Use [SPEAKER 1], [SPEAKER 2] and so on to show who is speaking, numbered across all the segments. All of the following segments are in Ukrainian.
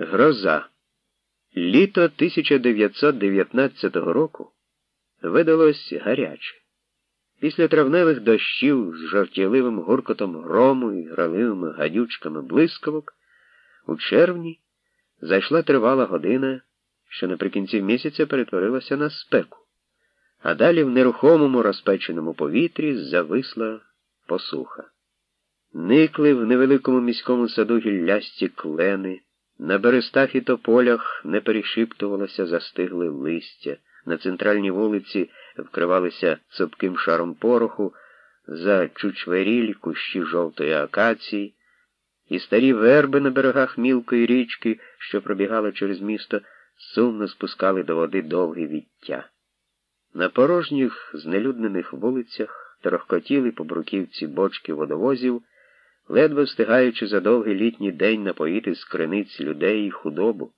[SPEAKER 1] Гроза. Літо 1919 року видалось гаряче. Після травневих дощів з жартівливим гуркотом грому і граливими гадючками блискавок у червні зайшла тривала година, що наприкінці місяця перетворилася на спеку, а далі в нерухомому розпеченому повітрі зависла посуха. Никли в невеликому міському саду гіллясті клени. На берестах і тополях не перешіптувалося застигле листя, на центральній вулиці вкривалися цупким шаром пороху, за чучверіль кущі жовтої акації, і старі верби на берегах мілкої річки, що пробігали через місто, сумно спускали до води довгі віття. На порожніх знелюднених вулицях трохкотіли по бруківці бочки водовозів ледве встигаючи за довгий літній день напоїти з криниць людей і худобу,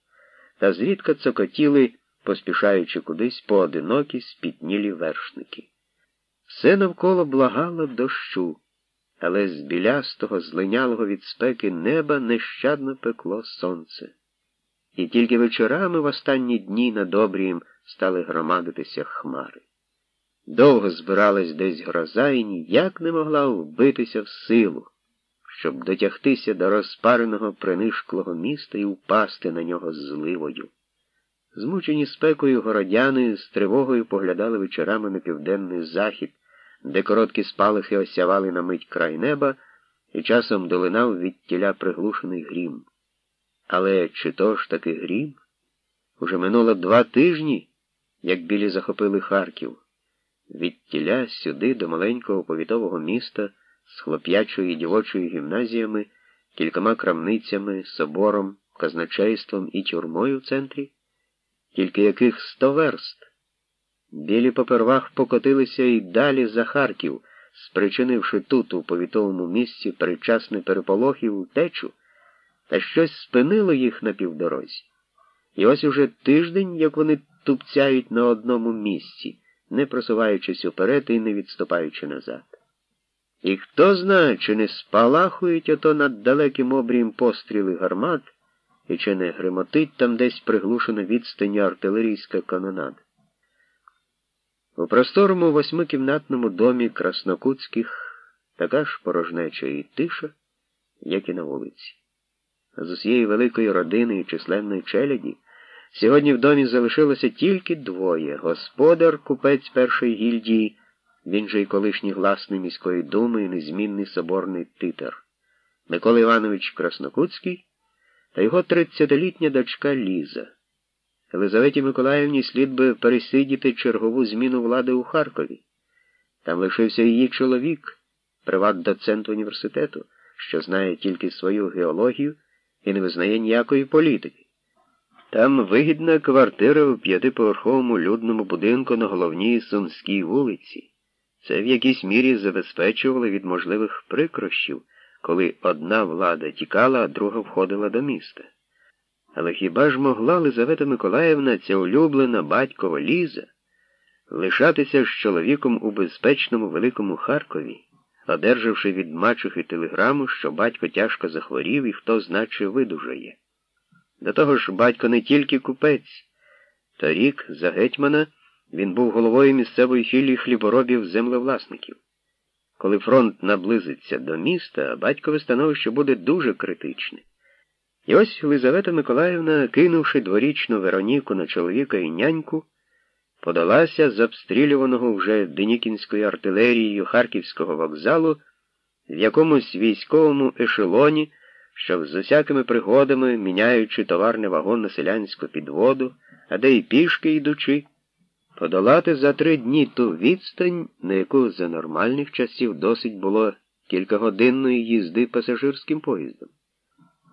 [SPEAKER 1] та зрідка цокотіли, поспішаючи кудись поодинокі спітнілі вершники. Все навколо благало дощу, але з білястого, злинялого від спеки неба нещадно пекло сонце. І тільки вечорами в останні дні над обрієм стали громадитися хмари. Довго збиралась десь гроза і ніяк не могла вбитися в силу щоб дотягтися до розпареного принишклого міста і впасти на нього зливою. Змучені спекою городяни з тривогою поглядали вечорами на південний захід, де короткі спалахи осявали на мить край неба, і часом долинав від тіля приглушений грім. Але чи то ж таки грім? Уже минуло два тижні, як білі захопили Харків. Від тіля сюди до маленького повітового міста з хлоп'ячою і дівочою гімназіями, кількома крамницями, собором, казначейством і тюрмою в центрі, тільки яких сто верст. Білі попервах покотилися і далі за Харків, спричинивши тут, у повітовому місці, передчасний переполох і втечу, та щось спинило їх на півдорозі. І ось уже тиждень, як вони тупцяють на одному місці, не просуваючись уперед і не відступаючи назад. І хто знає, чи не спалахують ото над далеким обрієм постріли гармат, і чи не гримотить там десь приглушена відстані артилерійська канонада. У просторому восьмикімнатному домі Краснокутських така ж порожнеча і тиша, як і на вулиці. З усієї великої родини і численної челяді сьогодні в домі залишилося тільки двоє господар, купець першої гільдії. Він же й колишній гласний міської думи і незмінний соборний титер Микола Іванович Краснокутський та його тридцятилітня дочка Ліза. Елизаветі Миколаївні слід би пересидіти чергову зміну влади у Харкові. Там лишився її чоловік, приват-доцент університету, що знає тільки свою геологію і не визнає ніякої політики. Там вигідна квартира у п'ятиповерховому людному будинку на головній Сумській вулиці. Це в якійсь мірі забезпечувало від можливих прикрощів, коли одна влада тікала, а друга входила до міста. Але хіба ж могла Лизавета Миколаївна, ця улюблена батькова Ліза, лишатися з чоловіком у безпечному великому Харкові, одержавши від мачухи телеграму, що батько тяжко захворів і хто значе видужає? До того ж, батько не тільки купець, торік за гетьмана. Він був головою місцевої філії хліборобів землевласників. Коли фронт наблизиться до міста, батькове становище буде дуже критичне. І ось Лизавета Миколаївна, кинувши дворічну Вероніку на чоловіка і няньку, подалася з обстрілюваного вже Денікінською артилерією Харківського вокзалу в якомусь військовому ешелоні, що з усякими пригодами, міняючи товарний вагон на селянську підводу, а де й пішки йдучи, подолати за три дні ту відстань, на яку за нормальних часів досить було кількагодинної їзди пасажирським поїздом.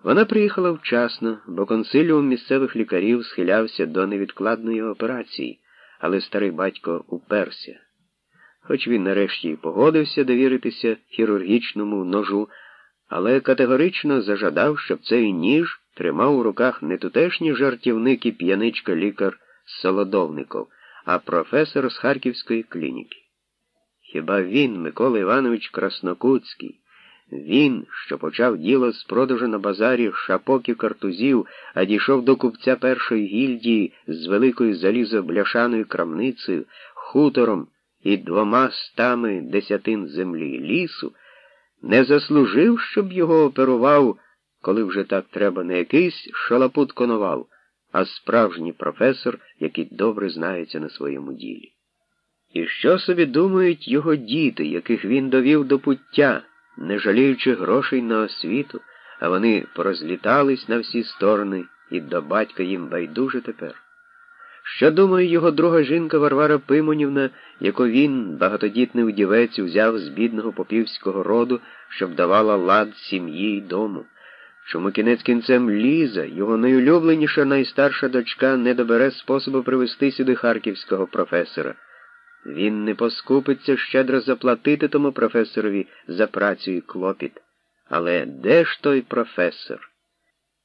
[SPEAKER 1] Вона приїхала вчасно, бо консиліум місцевих лікарів схилявся до невідкладної операції, але старий батько уперся. Хоч він нарешті й погодився довіритися хірургічному ножу, але категорично зажадав, щоб цей ніж тримав у руках не тутешній жартівник і п'яничка лікар Солодовников а професор з Харківської клініки. Хіба він, Микола Іванович Краснокутський, Він, що почав діло з продажу на базарі шапок і картузів, а дійшов до купця першої гільдії з великою залізобляшаною крамницею, хутором і двома стами десятин землі лісу, не заслужив, щоб його оперував, коли вже так треба, не якийсь шалапут коновал, а справжній професор, який добре знається на своєму ділі. І що собі думають його діти, яких він довів до пуття, не жаліючи грошей на освіту, а вони порозлітались на всі сторони, і до батька їм байдуже тепер. Що думає його друга жінка Варвара Пимонівна, яку він, багатодітний удівець, взяв з бідного попівського роду, щоб давала лад сім'ї й дому? Чому кінець кінцем Ліза, його найулюбленіша найстарша дочка, не добере способу привести сюди харківського професора? Він не поскупиться щедро заплатити тому професорові за працю і клопіт. Але де ж той професор?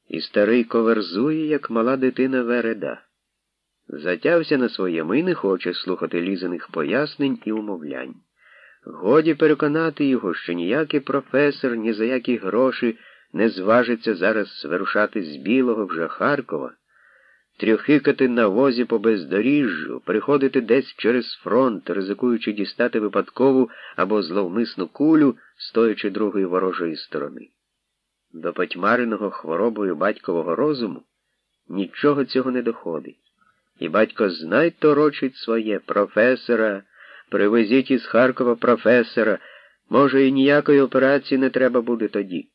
[SPEAKER 1] І старий коверзує, як мала дитина Вереда. Затявся на своєму і не хоче слухати лізаних пояснень і умовлянь. Годі переконати його, що ніякий професор ні за які гроші не зважиться зараз вирушати з Білого вже Харкова трьохикати на возі по бездоріжжю, приходити десь через фронт, ризикуючи дістати випадкову або зловмисну кулю, стоячи другої ворожої сторони. До потьмареного хворобою батькового розуму нічого цього не доходить. І батько знай торочить своє професора, привезіть із Харкова професора, може, і ніякої операції не треба буде тоді.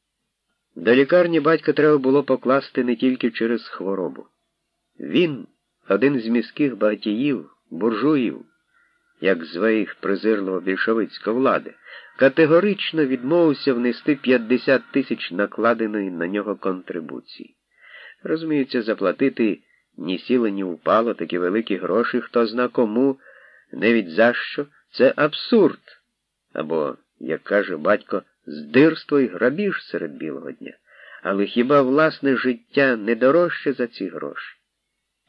[SPEAKER 1] До лікарні батька треба було покласти не тільки через хворобу. Він, один з міських багатіїв, буржуїв, як зве їх презирливо більшовицька влади, категорично відмовився внести 50 тисяч накладеної на нього контрибуції. Розуміється, заплатити ні сіло, ні впало такі великі гроші, хто зна кому, навіть за що, це абсурд. Або, як каже батько, здирство і грабіж серед білого дня. Але хіба власне життя не дорожче за ці гроші?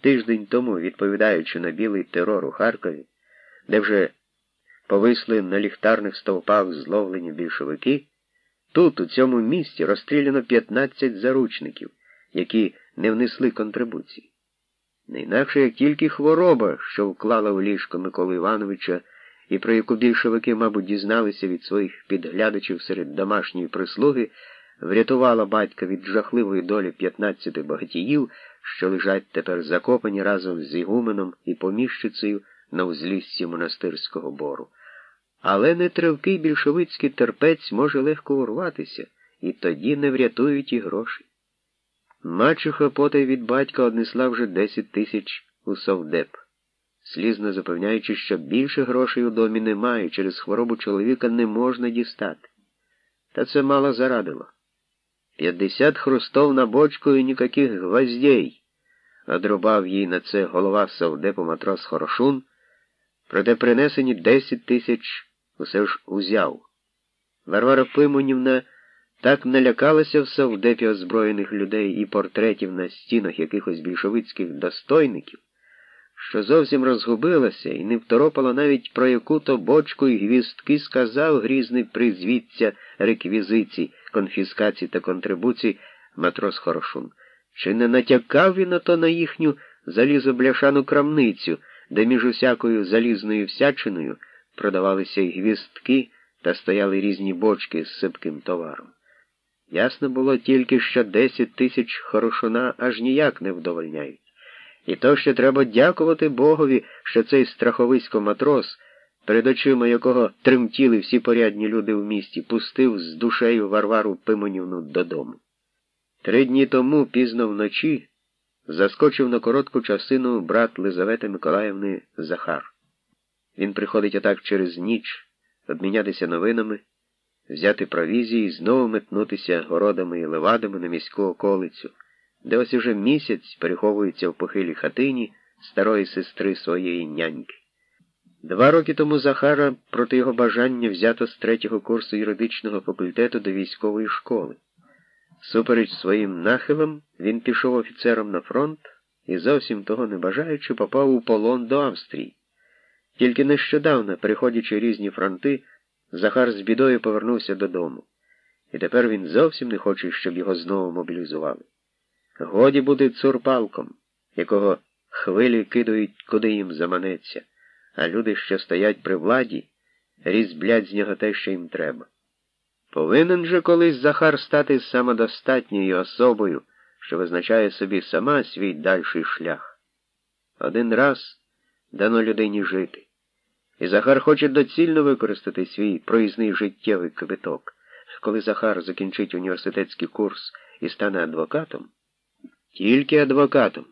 [SPEAKER 1] Тиждень тому, відповідаючи на білий терор у Харкові, де вже повисли на ліхтарних стовпах зловлені більшовики, тут, у цьому місті, розстріляно 15 заручників, які не внесли контрибуції. Не інакше як тільки хвороба, що вклала в ліжко Миколи Івановича, і про яку більшовики, мабуть, дізналися від своїх підглядачів серед домашньої прислуги, врятувала батька від жахливої долі 15 багатіїв, що лежать тепер закопані разом з Ігуменом і поміщицею на узліссі монастирського бору. Але нетривкий більшовицький терпець може легко урватися, і тоді не врятують і гроші. Мачуха потай від батька однесла вже 10 тисяч у совдеп, слізно запевняючи, що більше грошей у домі немає, через хворобу чоловіка не можна дістати. Та це мало зарадило. П'ятдесят хрустов на бочку і ніяких гвоздей, одрубав їй на це голова совдепу матрос Хорошун, проте принесені десять тисяч усе ж узяв. Варвара Пимонівна так налякалася в совдепі озброєних людей і портретів на стінах якихось більшовицьких достойників, що зовсім розгубилася і не второпала навіть про яку-то бочку і гвістки сказав грізний призвідця реквізицій конфіскацій та контрибуцій матрос Хорошун. Чи не натякав він на то на їхню залізобляшану крамницю, де між усякою залізною всячиною продавалися й гвістки та стояли різні бочки з сипким товаром? Ясно було тільки, що десять тисяч хорошуна аж ніяк не вдовольняють. І то ще треба дякувати Богові, що цей страховисько матрос перед очима якого тремтіли всі порядні люди в місті, пустив з душею Варвару Пимонівну додому. Три дні тому, пізно вночі, заскочив на коротку часину брат Лизавети Миколаївни Захар. Він приходить отак через ніч обмінятися новинами, взяти провізії і знову метнутися городами і левадами на міську околицю, де ось уже місяць переховується в похилій хатині старої сестри своєї няньки. Два роки тому Захара проти його бажання взято з третього курсу юридичного факультету до військової школи. Супереч своїм нахилам, він пішов офіцером на фронт і зовсім того не бажаючи, попав у полон до Австрії. Тільки нещодавно, переходячи різні фронти, Захар з бідою повернувся додому. і тепер він зовсім не хоче, щоб його знову мобілізували. Годі буде цурпалком, якого хвилі кидають, куди їм заманеться, а люди, що стоять при владі, різблять з нього те, що їм треба. Повинен же колись Захар стати самодостатньою особою, що визначає собі сама свій дальший шлях. Один раз дано людині жити. І Захар хоче доцільно використати свій проїзний життєвий квиток. Коли Захар закінчить університетський курс і стане адвокатом, тільки адвокатом,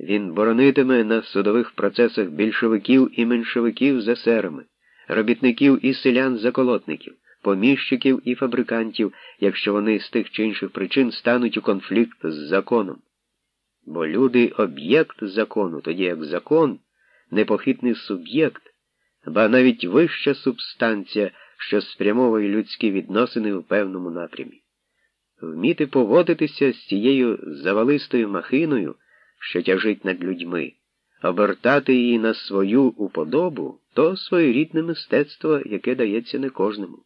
[SPEAKER 1] він боронитиме на судових процесах більшовиків і меншовиків за серами, робітників і селян заколотників, поміщиків і фабрикантів, якщо вони з тих чи інших причин стануть у конфлікт з законом. Бо люди об'єкт закону, тоді як закон непохитний суб'єкт, ба навіть вища субстанція, що спрямовує людські відносини в певному напрямі. Вміти поводитися з цією завалистою махиною, що тяжить над людьми, обертати її на свою уподобу то своєрідне мистецтво, яке дається не кожному.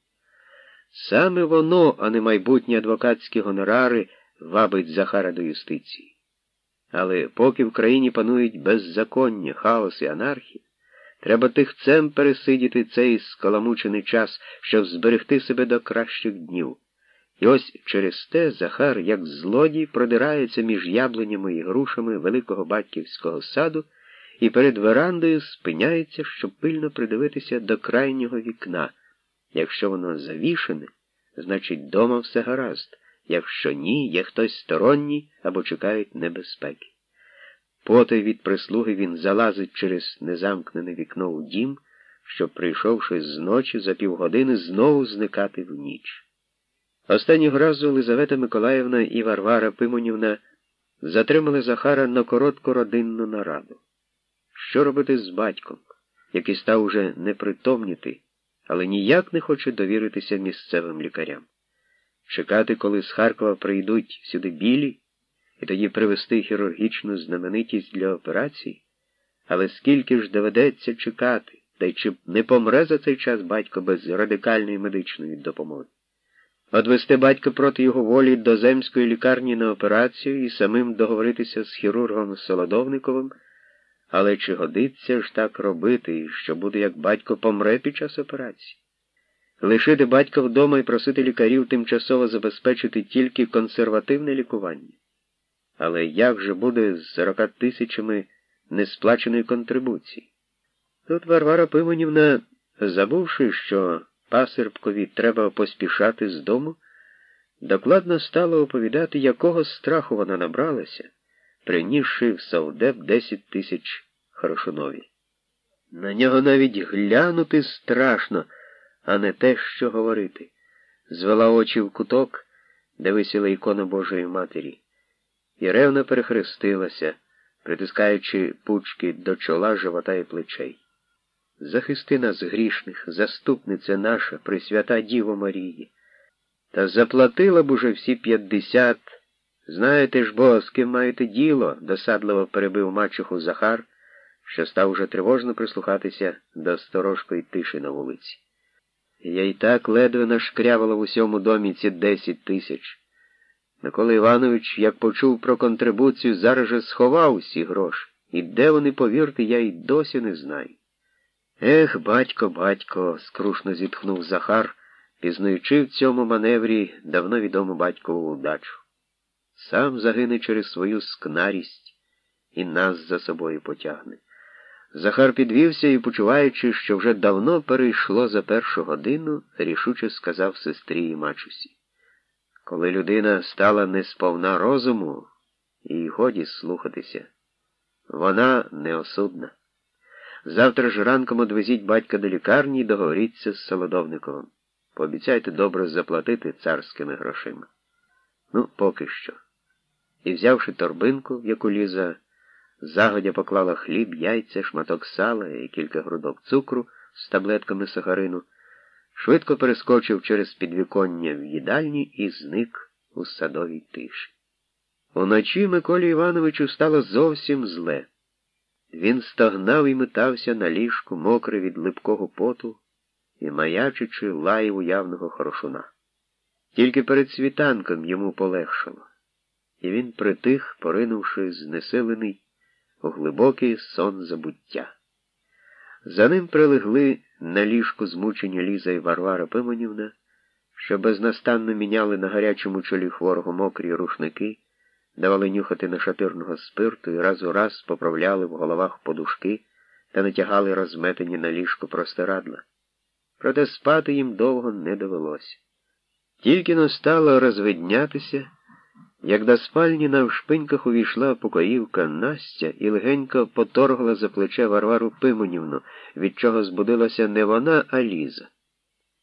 [SPEAKER 1] Саме воно, а не майбутні адвокатські гонорари, вабить Захара до юстиції. Але поки в країні панують беззаконня, хаос і анархія, треба тихцем пересидіти цей скаламучений час, щоб зберегти себе до кращих днів. І ось через те Захар, як злодій, продирається між яблунями і грушами великого батьківського саду і перед верандою спиняється, щоб пильно придивитися до крайнього вікна. Якщо воно завішене, значить дома все гаразд. Якщо ні, є хтось сторонній або чекають небезпеки. Потай від прислуги він залазить через незамкнене вікно у дім, щоб, прийшовши з ночі за півгодини, знову зникати в ніч. Останнього разу Лизавета Миколаївна і Варвара Пимонівна затримали Захара на коротку родинну нараду. Що робити з батьком, який став уже непритомніти, але ніяк не хоче довіритися місцевим лікарям? Чекати, коли з Харкова прийдуть сюди білі, і тоді привести хірургічну знаменитість для операції? Але скільки ж доведеться чекати, та й чи не помре за цей час батько без радикальної медичної допомоги? Одвести батька проти його волі до земської лікарні на операцію і самим договоритися з хірургом Солодовниковим, але чи годиться ж так робити, що буде, як батько помре під час операції? Лишити батька вдома і просити лікарів тимчасово забезпечити тільки консервативне лікування. Але як же буде з 40 тисячами несплаченої контрибуції? Тут Варвара Пимонівна, забувши, що пасербкові треба поспішати з дому, докладно стала оповідати, якого страху вона набралася, принісши в Савдеп 10 тисяч Хорошунові. На нього навіть глянути страшно а не те, що говорити. Звела очі в куток, де висіла ікона Божої Матері, і ревно перехрестилася, притискаючи пучки до чола живота і плечей. Захисти нас грішних, заступниця наша, Пресвята Діво Марії. Та заплатила б уже всі п'ятдесят. Знаєте ж, бо, з ким маєте діло, досадливо перебив мачуху Захар, що став уже тривожно прислухатися до сторожкої тиші на вулиці. Я й так ледве нашкрявила в усьому домі ці десять тисяч. Микола Іванович, як почув про контрибуцію, зараз же сховав усі гроші. І де вони, повірте, я й досі не знаю. Ех, батько, батько, скрушно зітхнув Захар, пізнаючи в цьому маневрі давно відому батькову удачу. Сам загине через свою скнарість і нас за собою потягне. Захар підвівся і, почуваючи, що вже давно перейшло за першу годину, рішуче сказав сестрі і мачусі. Коли людина стала несповна розуму, і годі слухатися, вона неосудна. Завтра ж ранком одвезіть батька до лікарні і договоріться з Солодовниковим. Пообіцяйте добре заплатити царськими грошима. Ну, поки що. І взявши торбинку, в яку ліза, Загодя поклала хліб, яйця, шматок сала і кілька грудок цукру з таблетками сахарину, швидко перескочив через підвіконня в їдальні і зник у садовій тиші. Уночі Миколі Івановичу стало зовсім зле. Він стогнав і метався на ліжку, мокрий від липкого поту і маячичи лаїв уявного хорошуна. Тільки перед світанком йому полегшало, і він притих, поринувши знесилений у глибокий сон забуття. За ним прилегли на ліжку змучені Ліза і Варвара Пимонівна, що безнастанно міняли на гарячому чолі хворого мокрі рушники, давали нюхати нашатирного спирту і раз у раз поправляли в головах подушки та натягали розметені на ліжко простирадла. Проте спати їм довго не довелося. Тільки настало розвиднятися, як до спальні на вшпиньках увійшла покоївка Настя і легенько поторгла за плече Варвару Пимонівну, від чого збудилася не вона, а Ліза.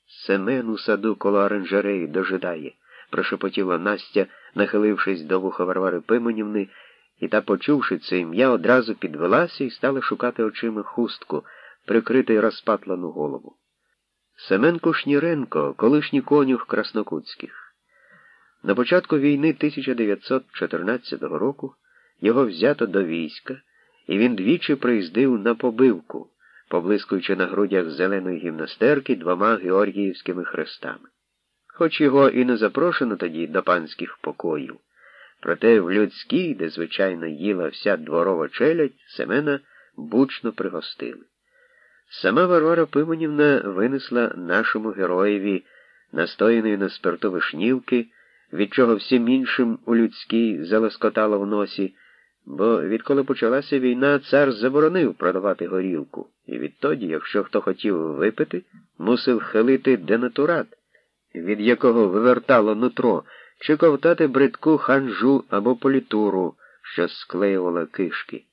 [SPEAKER 1] Семен у саду коло оранжереї дожидає, прошепотіла Настя, нахилившись до вуха Варвари Пимонівни, і та, почувши це ім'я, одразу підвелася і стала шукати очима хустку, прикрити розпатлану голову. Семен Кушніренко, колишній конюх Краснокутських. На початку війни 1914 року його взято до війська, і він двічі приїздив на побивку, поблискуючи на грудях зеленої гімнастерки двома георгіївськими хрестами. Хоч його і не запрошено тоді до панських покоїв, проте в людській, де, звичайно, їла вся дворова челядь, Семена бучно пригостили. Сама Варвара Пимонівна винесла нашому героєві настояної на спирту вишнівки, від чого всім іншим у людській залоскотало в носі, бо відколи почалася війна, цар заборонив продавати горілку, і відтоді, якщо хто хотів випити, мусив хилити денатурат, від якого вивертало нутро, чи ковтати бридку ханжу або політуру, що склеювала кишки.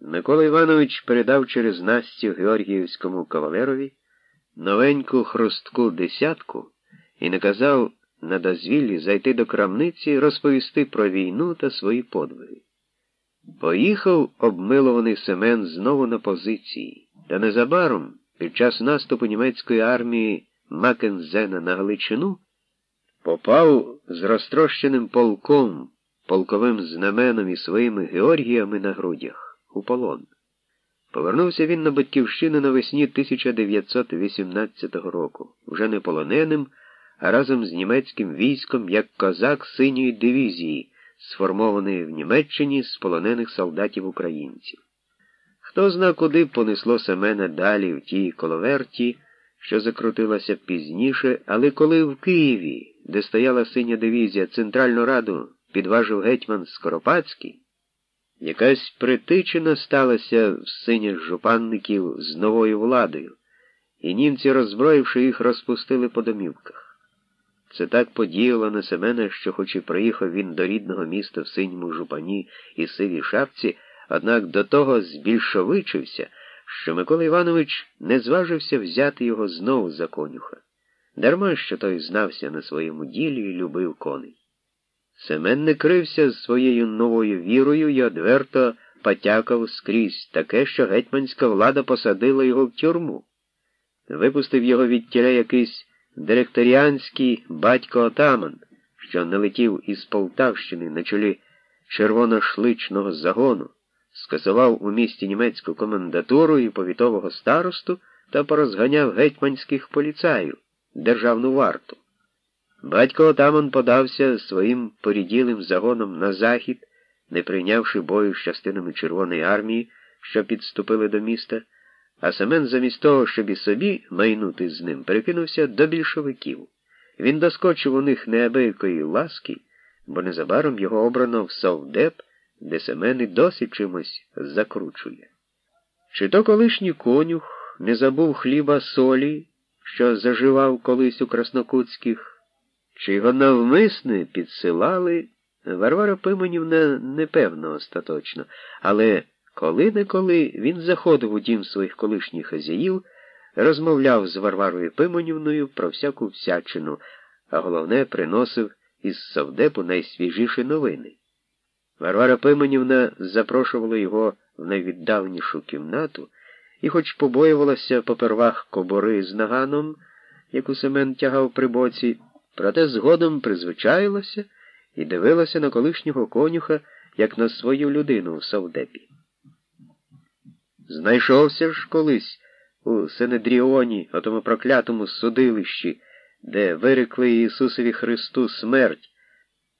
[SPEAKER 1] Микола Іванович передав через Настю Георгіївському кавалерові новеньку хрустку десятку і наказав на дозвіллі зайти до крамниці розповісти про війну та свої подвиги. Поїхав обмилований Семен знову на позиції, та незабаром, під час наступу німецької армії Макензена на Галичину, попав з розтрощеним полком, полковим знаменом і своїми Георгіями на грудях у полон. Повернувся він на Батьківщину навесні 1918 року, вже не полоненим, а разом з німецьким військом як козак синьої дивізії, сформованої в Німеччині з полонених солдатів українців. Хто зна, куди понесло Семена далі в тій коловерті, що закрутилася пізніше, але коли в Києві, де стояла синя дивізія, Центральну Раду підважив гетьман Скоропадський, Якась притичина сталася в синіх жупанників з новою владою, і німці, роззброївши їх, розпустили по домівках. Це так подіяло на Семена, що, хоч і приїхав він до рідного міста в синьому жупані і сивій шапці, однак до того збільшовичився, що Микола Іванович не зважився взяти його знову за конюха. Дарма що той знався на своєму ділі і любив коней. Семен не крився з своєю новою вірою і одверто потякав скрізь таке, що гетьманська влада посадила його в тюрму. Випустив його від тіля якийсь директоріанський батько отаман, що налетів із Полтавщини на чолі червоношличного загону, скасував у місті німецьку комендатуру і повітового старосту та порозганяв гетьманських поліцаїв, державну варту. Батько отаман подався своїм поріділим загоном на захід, не прийнявши бою з частинами Червоної армії, що підступили до міста, а Семен замість того, щоб і собі майнути з ним, перекинувся до більшовиків. Він доскочив у них неабиякої ласки, бо незабаром його обрано в совдеп, де Семен і досі чимось закручує. Чи то колишній конюх не забув хліба солі, що заживав колись у краснокутських, чи його навмисне підсилали, Варвара Пимонівна непевно остаточно, але коли-неколи він заходив у дім своїх колишніх хазяїв, розмовляв з Варварою Пимонівною про всяку всячину, а головне, приносив із совдепу найсвіжіші новини. Варвара Пимонівна запрошувала його в найвіддаленішу кімнату і, хоч побоювалася попервах кобори з наганом, яку Семен тягав при боці, проте згодом призвичаїлася і дивилася на колишнього конюха, як на свою людину в совдепі. Знайшовся ж колись у Сенедріоні, отому проклятому судилищі, де вирекли Ісусові Христу смерть,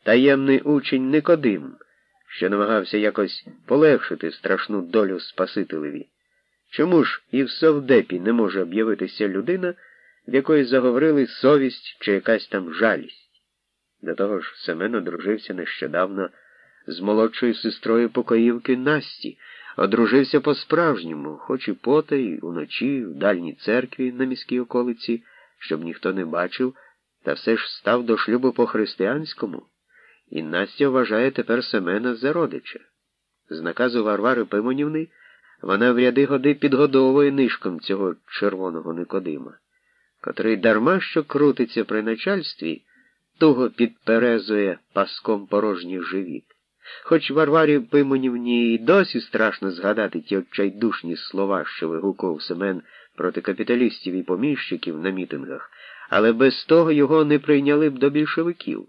[SPEAKER 1] таємний учень Никодим, що намагався якось полегшити страшну долю Спасителеві. Чому ж і в совдепі не може об'явитися людина, в якої заговорили совість чи якась там жалість? До того ж, Семен одружився нещодавно з молодшою сестрою покоївки Насті, одружився по-справжньому, хоч і потай, уночі, в дальній церкві на міській околиці, щоб ніхто не бачив, та все ж став до шлюбу по-християнському, і Настя вважає тепер Семена за родича. З наказу Варвари Пимонівни вона в ряди годи підгодовує нишком цього червоного Никодима, котрий дарма що крутиться при начальстві, туго підперезує паском порожній живіт. Хоч Варварі Пимонівні й досі страшно згадати ті отчайдушні слова, що вигукував Семен проти капіталістів і поміщиків на мітингах, але без того його не прийняли б до більшовиків.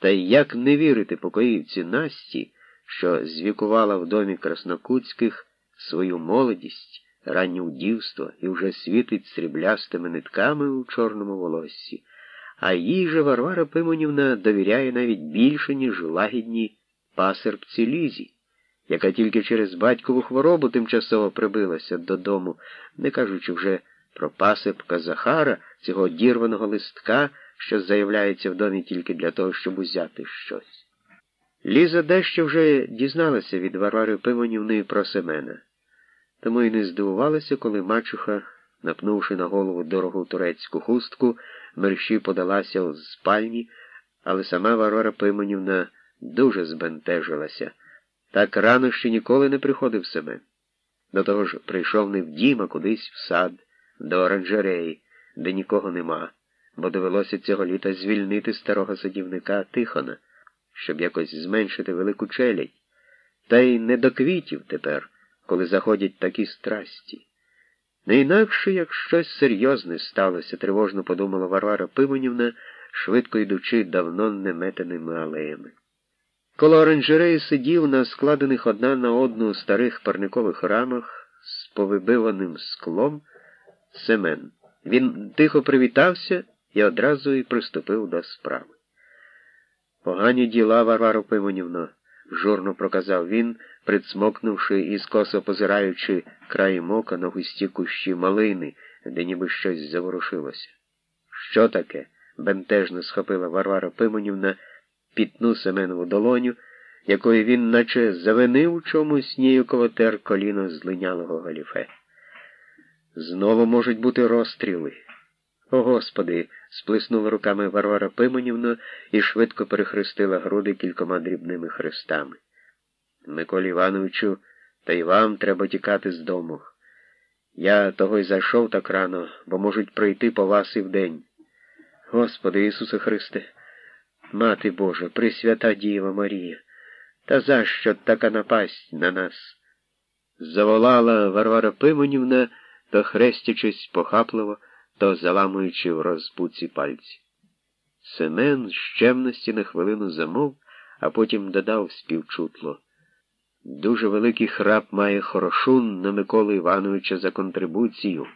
[SPEAKER 1] Та як не вірити покоївці Насті, що звікувала в домі Краснокутських свою молодість, раннє дівство і вже світить сріблястими нитками у чорному волоссі, а їй же Варвара Пимонівна довіряє навіть більше, ніж лагідній пасербці Лізі, яка тільки через батькову хворобу тимчасово прибилася додому, не кажучи вже про пасибка Захара, цього дірваного листка, що заявляється в домі тільки для того, щоб узяти щось. Ліза дещо вже дізналася від Варвари Пимонівни про Семена, тому й не здивувалася, коли мачуха, напнувши на голову дорогу турецьку хустку, мерщі подалася з спальні, але сама Варвара Пимонівна дуже збентежилася. Так рано ще ніколи не приходив себе. До того ж, прийшов не в дім, а кудись в сад, до оранжереї, де нікого нема, бо довелося цього літа звільнити старого садівника Тихона, щоб якось зменшити велику челядь. Та й не до квітів тепер, коли заходять такі страсті. Не інакше, як щось серйозне сталося, тривожно подумала Варвара Пимонівна, швидко йдучи давно неметеними алеями. Коло оранжереї сидів на складених одна на одну старих парникових рамах з повибиваним склом Семен. Він тихо привітався і одразу й приступив до справи. Погані діла, Варваро Пимонівно, журно проказав він, прицмокнувши і скосо позираючи краєм ока на густі кущі малини, де ніби щось заворушилося. Що таке? бентежно схопила Варвара Пимонівна пітну Семенову долоню, якою він наче завинив чомусь нію колотер коліно злинялого галіфе. Знову можуть бути розстріли. О Господи! Сплеснула руками Варвара Пимонівна і швидко перехрестила груди кількома дрібними хрестами. Миколі Івановичу, та й вам треба тікати з дому. Я того й зайшов так рано, бо можуть прийти по вас і вдень. Господи Ісусе Христе, Мати Божа, Пресвята Діва Марія, та за що така напасть на нас? Заволала Варвара Пимонівна, то хрестячись похапливо, то заламуючи в розпуці пальці. Семен з чемності на хвилину замов, а потім додав співчутло. Дуже великий храп має Хорошун на Миколу Івановича за контрибуцію.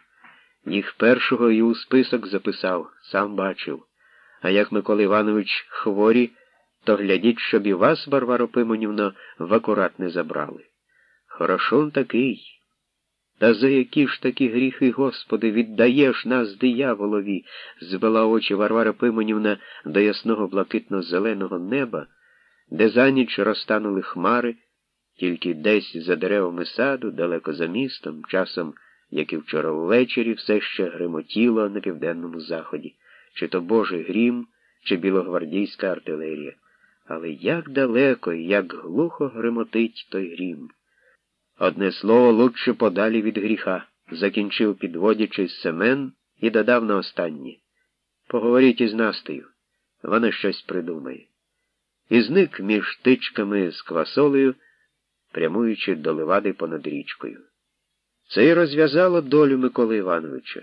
[SPEAKER 1] Їх першого і у список записав, сам бачив. А як Микола Іванович хворі, то глядіть, щоб і вас, Варваро Пимонівна, в акурат не забрали. Хорошун такий. Та за які ж такі гріхи, Господи, віддаєш нас дияволові, звела очі Варвара Пимонівна до ясного блакитно-зеленого неба, де за ніч розтанули хмари, тільки десь за деревами саду, далеко за містом, часом, як і вчора ввечері, все ще гримотіло на південному заході чи то Божий грім, чи білогвардійська артилерія. Але як далеко і як глухо гримотить той грім. Одне слово лучше подалі від гріха, закінчив, підводячись Семен, і додав на останнє. Поговоріть із Настею, вона щось придумає. І зник між тичками з квасолею, прямуючи до левади понад річкою. Це й розв'язало долю Миколи Івановича.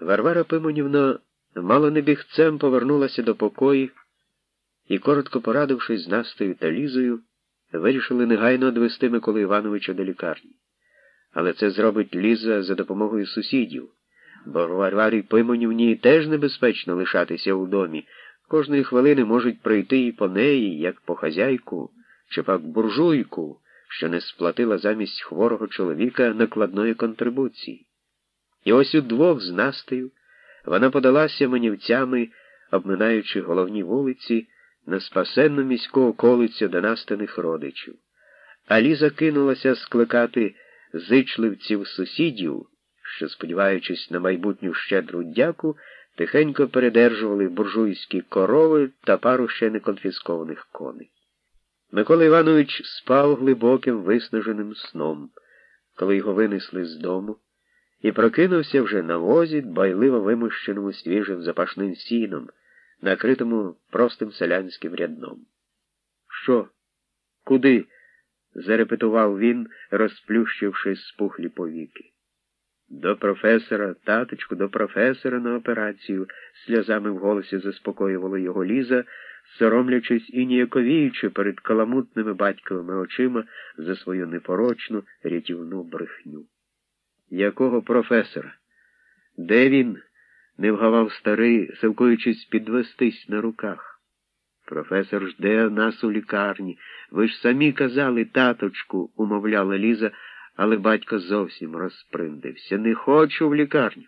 [SPEAKER 1] Варвара Пимонівна мало не бігцем повернулася до покоїв і, коротко порадившись з Настою та Лізою, вирішили негайно одвести Миколу Івановича до лікарні. Але це зробить Ліза за допомогою сусідів. бо Варварі Пимонівні теж небезпечно лишатися у домі. Кожної хвилини можуть прийти і по неї, як по хазяйку, чи пак буржуйку, що не сплатила замість хворого чоловіка накладної контрибуції. І ось удвох з Настею вона подалася манівцями, обминаючи головні вулиці, на спасенну міську околицю до настаних родичів. А Ліза кинулася скликати зичливців сусідів, що, сподіваючись на майбутню щедру дяку, тихенько передержували буржуйські корови та пару ще не коней. Микола Іванович спав глибоким виснаженим сном, коли його винесли з дому, і прокинувся вже на возі, дбайливо вимущеному свіжим запашним сіном, накритому простим селянським рядном. Що? Куди? зарепетував він, розплющивши спухлі повіки. До професора, таточку, до професора на операцію, сльозами в голосі заспокоювала його Ліза, соромлячись і ніяковіючи перед каламутними батьковими очима за свою непорочну рятівну брехню. Якого професора? Де він? Не вгавав старий, силкуючись підвестись на руках. Професор жде нас у лікарні. Ви ж самі казали, таточку, умовляла Ліза, але батько зовсім розприндився. Не хочу в лікарню.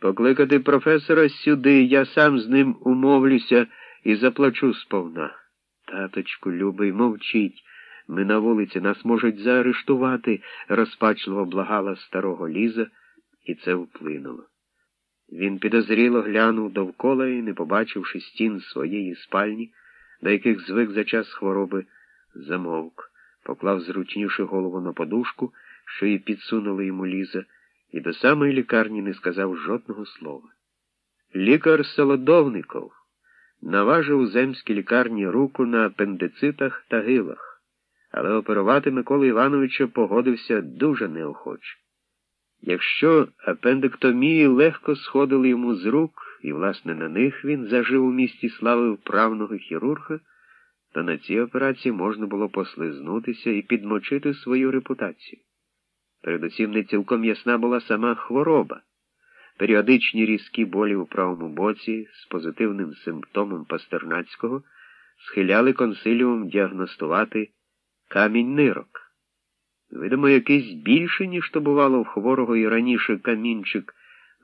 [SPEAKER 1] Покликати професора сюди, я сам з ним умовлюся і заплачу сповна. Таточку, любий, мовчіть. Ми на вулиці нас можуть заарештувати, розпачливо благала старого Ліза, і це вплинуло. Він підозріло глянув довкола і, не побачивши стін своєї спальні, до яких звик за час хвороби, замовк, поклав зручніше голову на подушку, що їй підсунула йому ліза, і до самої лікарні не сказав жодного слова. Лікар Солодовников наважив у земській лікарні руку на апендицитах та гилах, але оперувати Микола Івановича погодився дуже неохоче. Якщо апендектомії легко сходили йому з рук, і, власне, на них він зажив у місті слави вправного хірурга, то на цій операції можна було послизнутися і підмочити свою репутацію. Передусім не цілком ясна була сама хвороба. Періодичні різкі болі у правому боці з позитивним симптомом пастернацького схиляли консиліум діагностувати камінь нирок. Видимо, якийсь більше, ніж то бувало в хворого і раніше камінчик,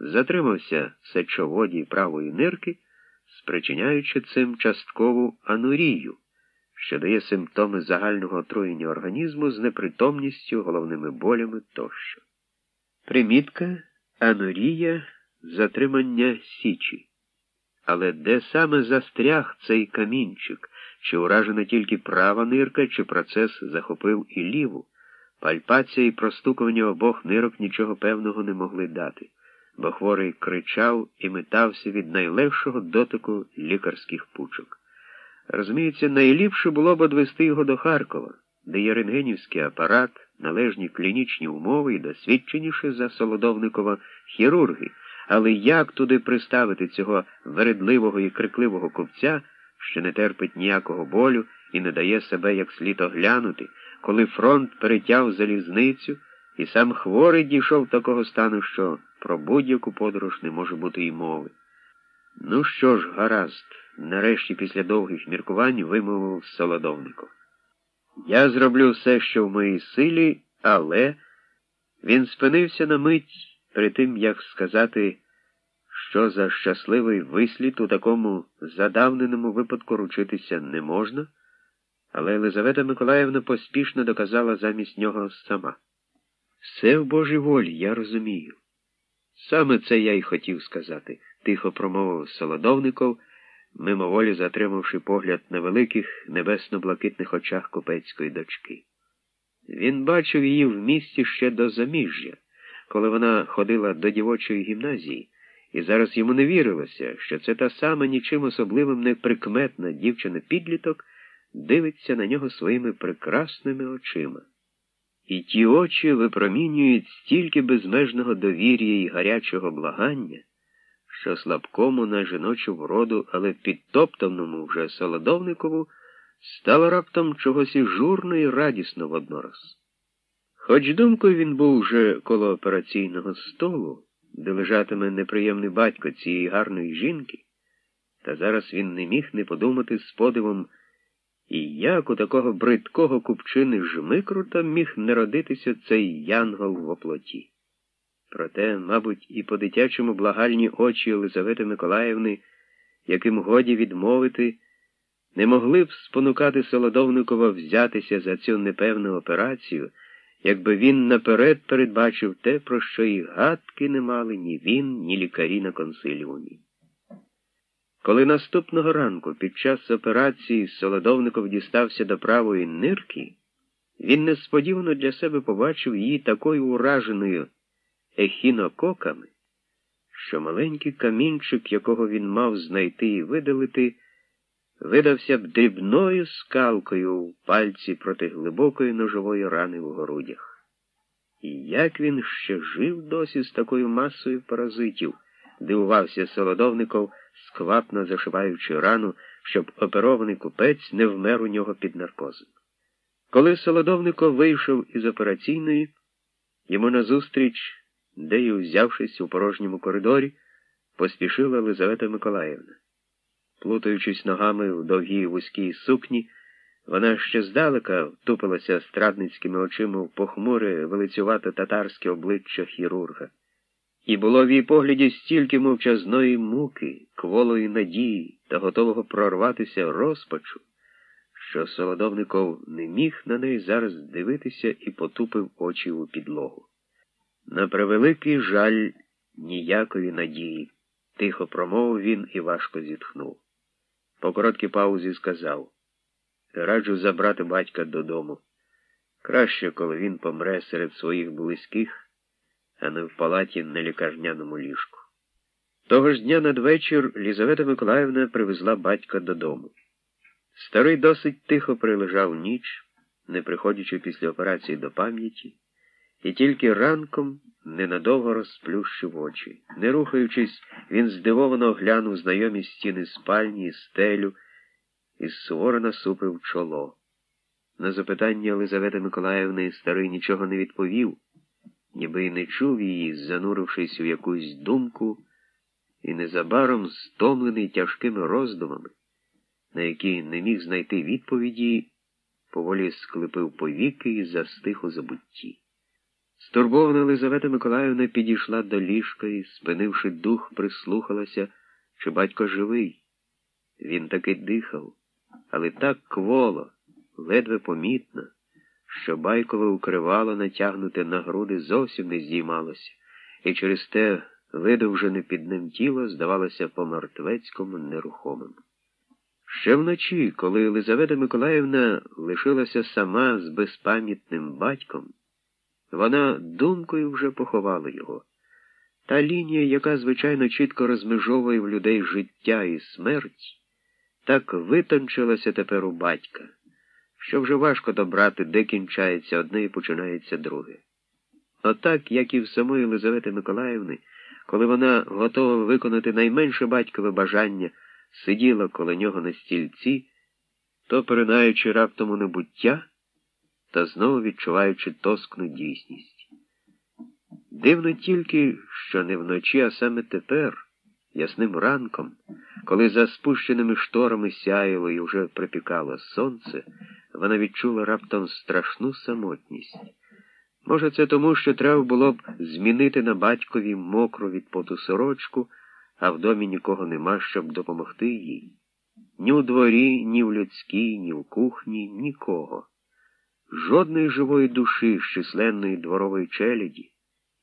[SPEAKER 1] затримався сечоводі правої нирки, спричиняючи цим часткову анурію, що дає симптоми загального отруєння організму з непритомністю, головними болями тощо. Примітка анурія затримання січі. Але де саме застряг цей камінчик, чи уражена тільки права нирка, чи процес захопив і ліву? Пальпація і простукування обох нирок нічого певного не могли дати, бо хворий кричав і метався від найлегшого дотику лікарських пучок. Розуміється, найліпше було б одвести його до Харкова, де є рентгенівський апарат, належні клінічні умови і досвідченіше за Солодовникова хірурги, але як туди приставити цього вередливого і крикливого купця, що не терпить ніякого болю і не дає себе як слід оглянути? коли фронт перетяв залізницю, і сам хворий дійшов такого стану, що про будь-яку подорож не може бути й мови. Ну що ж, гаразд, нарешті після довгих міркувань вимовив Солодовников. Я зроблю все, що в моїй силі, але він спинився на мить перед тим, як сказати, що за щасливий вислід у такому задавненому випадку ручитися не можна. Але Елизавета Миколаївна поспішно доказала замість нього сама. Все в Божій волі, я розумію. Саме це я й хотів сказати, тихо промовив Солодовников, мимоволі затримавши погляд на великих небесно-блакитних очах купецької дочки. Він бачив її в місті ще до заміжжя, коли вона ходила до дівочої гімназії, і зараз йому не вірилося, що це та сама нічим особливим не прикметна дівчина-підліток дивиться на нього своїми прекрасними очима. І ті очі випромінюють стільки безмежного довір'я і гарячого благання, що слабкому на жіночу вроду, але підтоптаному вже солодовникову, стало раптом чогось і журно і радісно воднораз. Хоч думкою він був вже коло операційного столу, де лежатиме неприємний батько цієї гарної жінки, та зараз він не міг не подумати з подивом, і як у такого бридкого купчини жмикрута міг народитися цей янгол в оплоті. Проте, мабуть, і по дитячому благальні очі Елизавети Миколаївни, яким годі відмовити, не могли б спонукати Солодовникова взятися за цю непевну операцію, якби він наперед передбачив те, про що і гадки не мали ні він, ні лікарі на консиліумі. Коли наступного ранку під час операції Солодовников дістався до правої нирки, він несподівано для себе побачив її такою ураженою ехінококами, що маленький камінчик, якого він мав знайти і видалити, видався б дрібною скалкою в пальці проти глибокої ножової рани в грудях. І як він ще жив досі з такою масою паразитів, дивувався Солодовников, сквапно зашиваючи рану, щоб оперований купець не вмер у нього під наркозом. Коли Солодовников вийшов із операційної, йому назустріч, де й взявшись у порожньому коридорі, поспішила Лизавета Миколаївна. Плутаючись ногами в довгій вузькій сукні, вона ще здалека втупилася страдницькими очима в похмуре, велицювато татарське обличчя хірурга. І було в її погляді стільки мовчазної муки, кволої надії та готового прорватися розпачу, що Солодовников не міг на неї зараз дивитися і потупив очі у підлогу. На превеликий жаль ніякої надії, тихо промовив він і важко зітхнув. По короткій паузі сказав Раджу забрати батька додому. Краще, коли він помре серед своїх близьких, а не в палаті на лікарняному ліжку. Того ж дня надвечір Лізавета Миколаївна привезла батька додому. Старий досить тихо прилежав ніч, не приходячи після операції до пам'яті, і тільки ранком ненадовго розплющив очі. Не рухаючись, він здивовано оглянув знайомі стіни спальні і стелю і суворо насупив чоло. На запитання Елизавети Миколаївни старий нічого не відповів, ніби й не чув її, занурившись у якусь думку, і незабаром стомлений тяжкими роздумами, на які не міг знайти відповіді, поволі склепив повіки і застиг у забутті. Стурбована Лизавета Миколаївна підійшла до ліжка і, спинивши дух, прислухалася, чи батько живий. Він таки дихав, але так кволо, ледве помітно, що байкове укривало, натягнуте на груди, зовсім не здіймалося, і через те видовжене під ним тіло здавалося по мертвецькому нерухомим. Ще вночі, коли Елизавета Миколаївна лишилася сама з безпам'ятним батьком, вона думкою вже поховала його. Та лінія, яка, звичайно, чітко розмежовує в людей життя і смерть, так витончилася тепер у батька, що вже важко добрати, де кінчається одне і починається друге. Отак, як і в самої Елизавети Миколаївни, коли вона готова виконати найменше батькове бажання, сиділа коло нього на стільці, то, перенаючи раптом у небуття, та знову відчуваючи тоскну дійсність. Дивно тільки, що не вночі, а саме тепер, ясним ранком, коли за спущеними шторами сяяло і вже припікало сонце, вона відчула раптом страшну самотність. Може, це тому, що треба було б змінити на батькові мокру від поту сорочку, а в домі нікого нема, щоб допомогти їй. Ні у дворі, ні в людській, ні в кухні, нікого жодної живої душі з численної дворової челяді,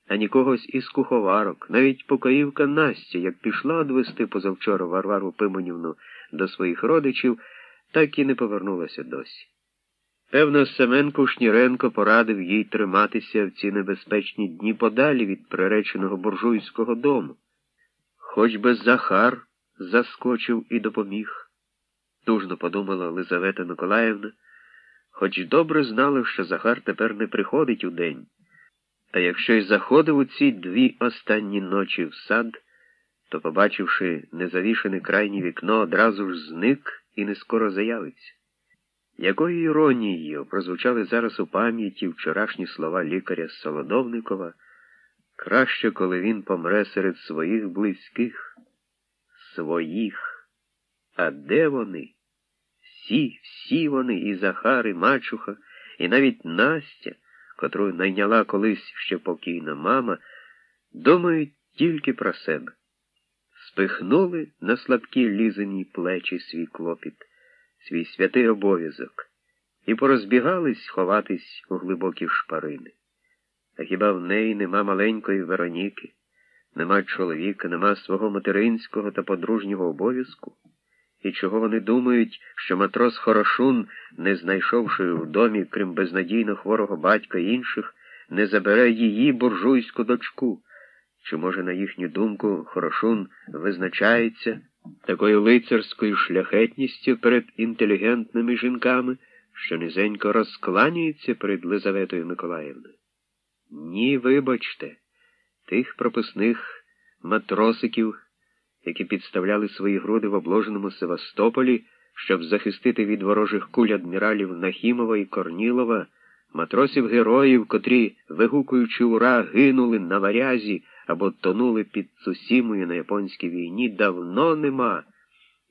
[SPEAKER 1] ані когось із куховарок, навіть покоївка Настя, як пішла одвести позавчора Варвару Пимонівну до своїх родичів, так і не повернулася досі. Певно, Семен Кушніренко порадив їй триматися в ці небезпечні дні подалі від приреченого буржуйського дому. Хоч би Захар заскочив і допоміг, тужно подумала Лизавета Миколаївна хоч добре знали, що Захар тепер не приходить у день. А якщо й заходив у ці дві останні ночі в сад, то, побачивши незавішене крайнє вікно, одразу ж зник і не скоро заявиться. Якою іронією прозвучали зараз у пам'яті вчорашні слова лікаря Солодовникова, Краще, коли він помре серед своїх близьких, своїх. А де вони? Всі, всі вони, і Захар, і Мачуха, і навіть Настя, котру найняла колись ще покійна мама, думають тільки про себе. Спихнули на слабкі лізані плечі свій клопіт, свій святий обов'язок, і порозбігались ховатись у глибокі шпарини. А хіба в неї нема маленької Вероніки, нема чоловіка, нема свого материнського та подружнього обов'язку? І чого вони думають, що матрос Хорошун, не знайшовши в домі, крім безнадійно хворого батька інших, не забере її буржуйську дочку? Чи, може, на їхню думку, Хорошун визначається такою лицарською шляхетністю перед інтелігентними жінками, що низенько розкланяється перед Лизаветою Миколаївною? Ні, вибачте, тих прописних матросиків, які підставляли свої груди в обложеному Севастополі, щоб захистити від ворожих куль адміралів Нахімова і Корнілова, матросів героїв, котрі, вигукуючи ура, гинули на варязі або тонули під Цусімою на японській війні, давно нема.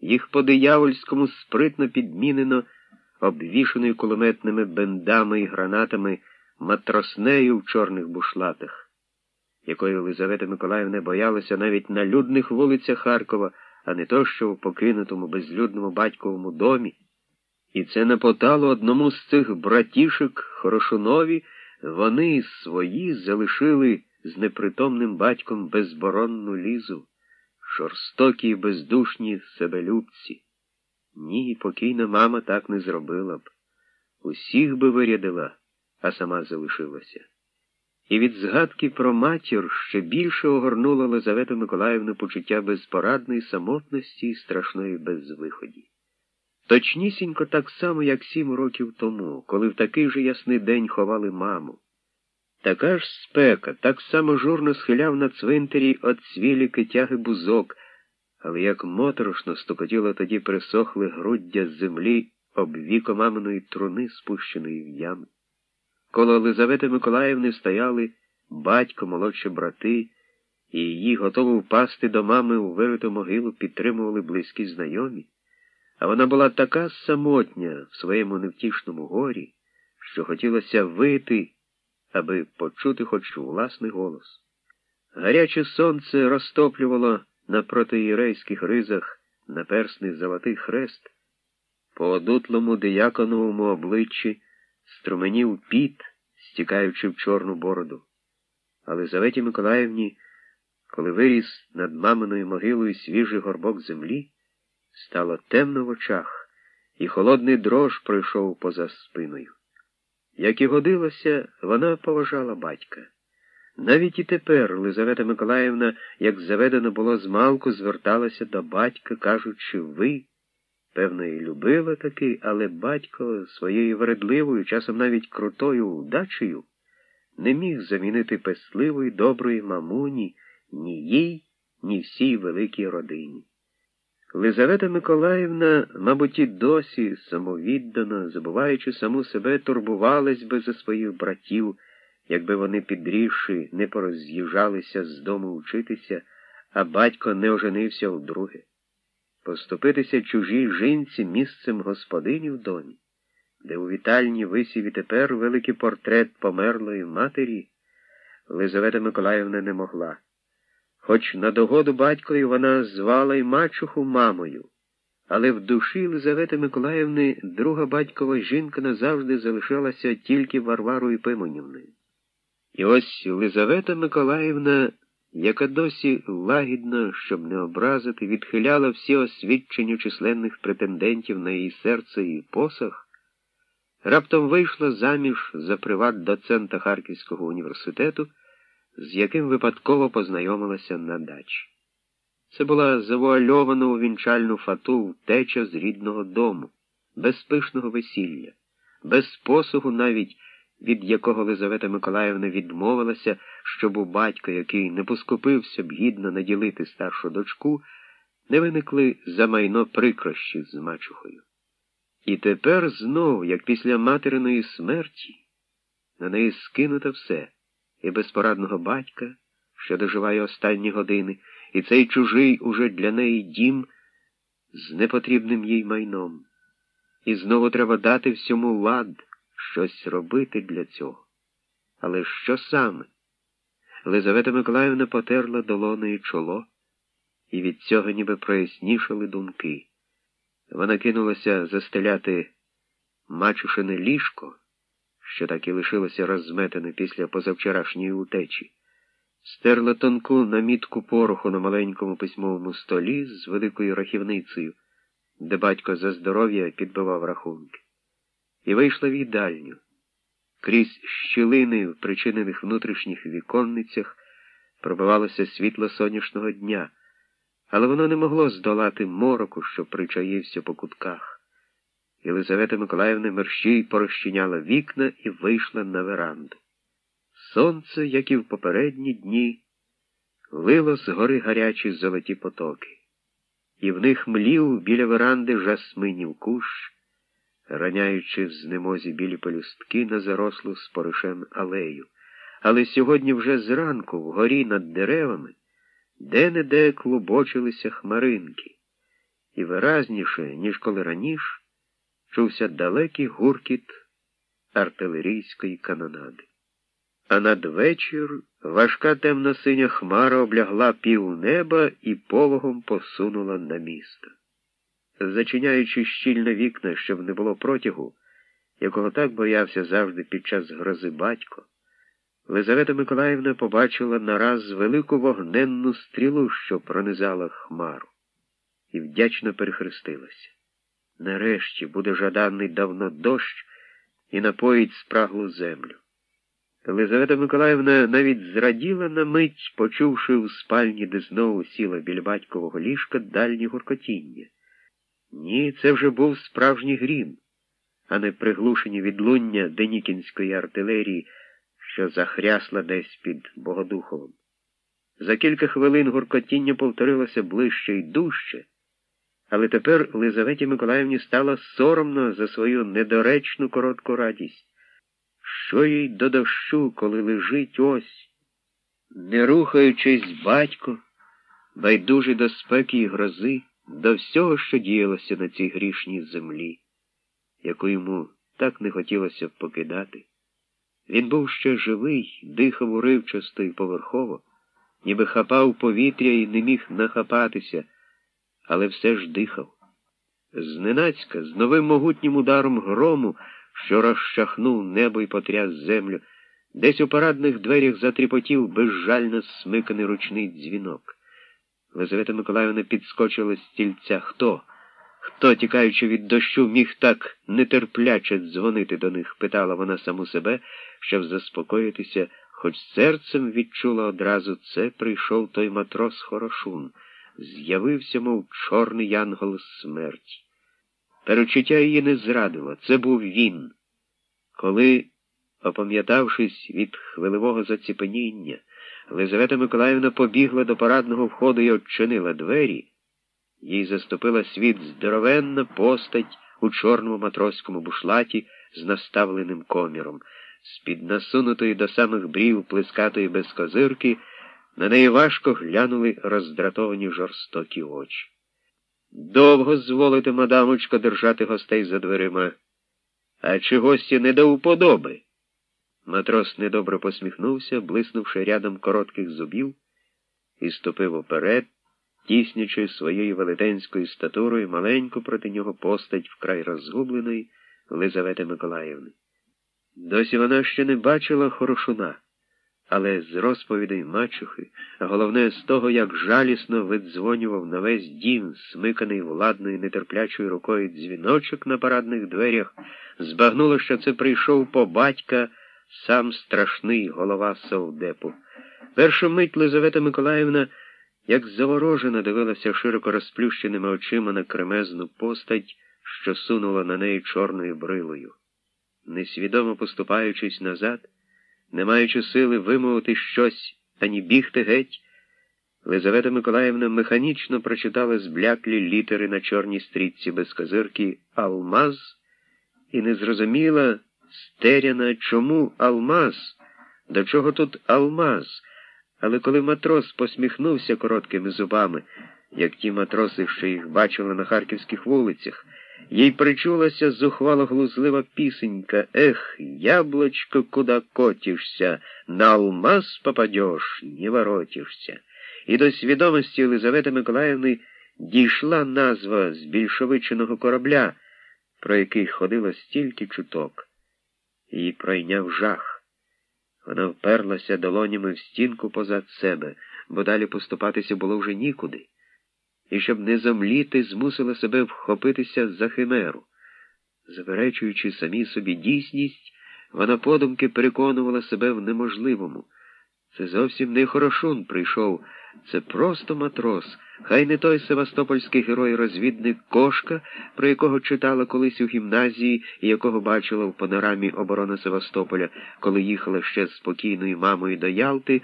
[SPEAKER 1] Їх по диявольському спритно підмінено обвішаною кулеметними бендами і гранатами матроснею в чорних бушлатах, якої Елизавета Миколаївна боялася навіть на людних вулицях Харкова, а не то що в покинутому безлюдному батьковому домі. І це напотало одному з цих братішок Хорошунові, вони свої залишили з непритомним батьком безборонну лізу, жорстокі й бездушні себелюбці. Ні, покійна мама так не зробила б. Усіх би вирядила а сама залишилася. І від згадки про матір ще більше огорнуло Лизавету Миколаївну почуття безпорадної самотності і страшної безвиході. Точнісінько так само, як сім років тому, коли в такий же ясний день ховали маму. Така ж спека, так само журно схиляв на цвинтарі от цвілі китяги бузок, але як моторошно стукотіло тоді присохли груддя з землі об віко маминої труни, спущеної в яму. Коло Лизавети Миколаївни стояли батько, молодші брати, і її, готову впасти до мами у вириту могилу, підтримували близькі знайомі, а вона була така самотня в своєму невтішному горі, що хотілося вити, аби почути хоч власний голос. Гаряче сонце розтоплювало на протиєрейських ризах наперсний золотий хрест, по одутлому дияконовому обличчі струменів піт, стікаючи в чорну бороду. Але Заветі Миколаївні, коли виріс над маминою могилою свіжий горбок землі, стало темно в очах, і холодний дрож пройшов поза спиною. Як і годилося, вона поважала батька. Навіть і тепер Лизавета Миколаївна, як заведено було з малку, зверталася до батька, кажучи, ви. Певно, і любила таки, але батько своєю вередливою, часом навіть крутою вдачею не міг замінити песливої, доброї мамуні ні їй, ні всій великій родині. Лизавета Миколаївна, мабуть, і досі самовіддано, забуваючи саму себе, турбувалась би за своїх братів, якби вони, підрівши, не пороз'їжджалися з дому вчитися, а батько не оженився вдруге поступитися чужій жінці місцем господині в домі, де у вітальні висів і тепер великий портрет померлої матері, Лизавета Миколаївна не могла. Хоч на догоду батькові вона звала й мачуху мамою, але в душі Лизавети Миколаївни друга батькова жінка назавжди залишалася тільки Варварою Пимонівною. І ось Лизавета Миколаївна яка досі лагідно, щоб не образити, відхиляла всі освідчення численних претендентів на її серце і посах, раптом вийшла заміж за приват доцента Харківського університету, з яким випадково познайомилася на дачі. Це була завуальована у вінчальну фату втеча з рідного дому, без пишного весілля, без посугу навіть від якого Лизавета Миколаївна відмовилася, щоб у батька, який не поскупився б гідно наділити старшу дочку, не виникли за майно прикрощі з мачухою. І тепер знов, як після материної смерті, на неї скинуто все і безпорадного батька. що доживає останні години, і цей чужий уже для неї дім з непотрібним їй майном. І знову треба дати всьому лад, щось робити для цього. Але що саме? Лизавета Миколаївна потерла долоною чоло, і від цього ніби прояснішали думки. Вона кинулася застеляти мачушине ліжко, що так і лишилося розметене після позавчорашньої утечі, стерла тонку намітку пороху на маленькому письмовому столі з великою рахівницею, де батько за здоров'я підбивав рахунки, і вийшла в їдальню. Крізь щілини в причинених внутрішніх віконницях пробивалося світло сонячного дня, але воно не могло здолати мороку, що причаївся по кутках. Єлизавета Миколаївна мерщій порозчиняла вікна і вийшла на веранду. Сонце, як і в попередні дні, лило з гори гарячі золоті потоки, і в них млів біля веранди жасминів кущ, раняючи в знемозі білі пелюстки на зарослу споришем алею. Але сьогодні вже зранку, вгорі над деревами, де-не-де клубочилися хмаринки, і виразніше, ніж коли раніше, чувся далекий гуркіт артилерійської канонади. А надвечір важка темно-синя хмара облягла пів неба і пологом посунула на місто. Зачиняючи щільно вікна, щоб не було протягу, якого так боявся завжди під час грози батько, Лизавета Миколаївна побачила нараз велику вогненну стрілу, що пронизала хмару, і вдячно перехрестилася. Нарешті буде жаданий давно дощ і напоїть спраглу землю. Елизавета Миколаївна навіть зраділа на мить, почувши у спальні, де знову сіла біля батькового ліжка дальні гуркотіння. Ні, це вже був справжній грім, а не приглушені відлуння денікінської артилерії, що захрясла десь під Богодуховом. За кілька хвилин гуркотіння повторилося ближче і дужче. Але тепер Лизаветі Миколаївні стало соромно за свою недоречну коротку радість. Що їй до дощу, коли лежить ось, не рухаючись батько, байдужий до спеки і грози, до всього, що діялося на цій грішній землі, яку йому так не хотілося б покидати. Він був ще живий, дихав уривчасто і поверхово, ніби хапав повітря і не міг нахапатися але все ж дихав. Зненацька, з новим могутнім ударом грому, що розчахнув небо і потряс землю, десь у парадних дверях затріпотів безжально смиканий ручний дзвінок. Лизавета Миколаївна підскочила з стільця. Хто? Хто, тікаючи від дощу, міг так нетерпляче дзвонити до них? питала вона саму себе, щоб заспокоїтися, хоч серцем відчула одразу це прийшов той матрос Хорошун з'явився, мов чорний янгол смерті. Перечуття її не зрадило. Це був він. Коли, опам'ятавшись від хвилевого заціпеніння, Лизавета Миколаївна побігла до парадного входу і odчинила двері, їй заступила світ здоровенна постать у чорному матроському бушлаті з наставленим коміром, з-під насунутої до самих брів плескатої безкозирки. На неї важко глянули роздратовані жорстокі очі. Довго зволите, мадамочко, держати гостей за дверима. А чи гості не до уподоби? Матрос недобре посміхнувся, блиснувши рядом коротких зубів, і ступив уперед, тіснячи своєю велетенською статурою маленьку проти нього постать вкрай розгубленої Лизавети Миколаївни. Досі вона ще не бачила хорошуна. Але з розповідей мачухи, головне з того, як жалісно видзвонював на весь дім, смиканий владною нетерплячою рукою дзвіночок на парадних дверях, збагнуло, що це прийшов по батька сам страшний голова совдепу. Першу мить Лизавета Миколаївна, як заворожена, дивилася широко розплющеними очима на кремезну постать, що сунула на неї чорною брилою. Несвідомо поступаючись назад, не маючи сили вимовити щось ані бігти геть, Лизавета Миколаївна механічно прочитала збляклі літери на чорній стрічці без козирки Алмаз і не зрозуміла, стеряна, чому Алмаз, до чого тут Алмаз, Але коли матрос посміхнувся короткими зубами, як ті матроси, що їх бачили на харківських вулицях, їй причулася зухвало глузлива пісенька Ех, яблочко, куда котишся, на алмаз попадеш, не воротишся. І до свідомості Елизавети Миколаївни дійшла назва збільшовиченого корабля, про який ходило стільки чуток. Її пройняв жах. Вона вперлася долонями в стінку позад себе, бо далі поступатися було вже нікуди і, щоб не зомліти, змусила себе вхопитися за химеру. Заперечуючи самі собі дійсність, вона подумки переконувала себе в неможливому. Це зовсім не Хорошун прийшов, це просто матрос, хай не той севастопольський герой-розвідник Кошка, про якого читала колись у гімназії і якого бачила в панорамі оборони Севастополя, коли їхала ще з спокійною мамою до Ялти.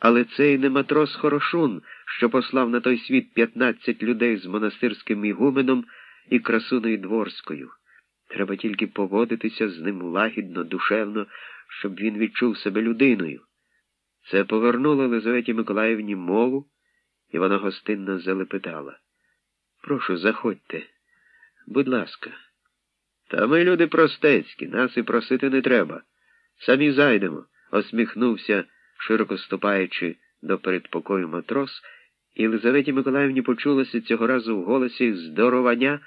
[SPEAKER 1] Але це й не матрос Хорошун, що послав на той світ 15 людей з монастирським ігуменом і красуною дворською. Треба тільки поводитися з ним лагідно, душевно, щоб він відчув себе людиною. Це повернуло Лизаветі Миколаївні мову, і вона гостинно залепетала. Прошу, заходьте, будь ласка. Та ми люди простецькі, нас і просити не треба. Самі зайдемо, осміхнувся широко ступаючи до передпокою матрос, і Елизаветі Миколаївні почулося цього разу в голосі здоровання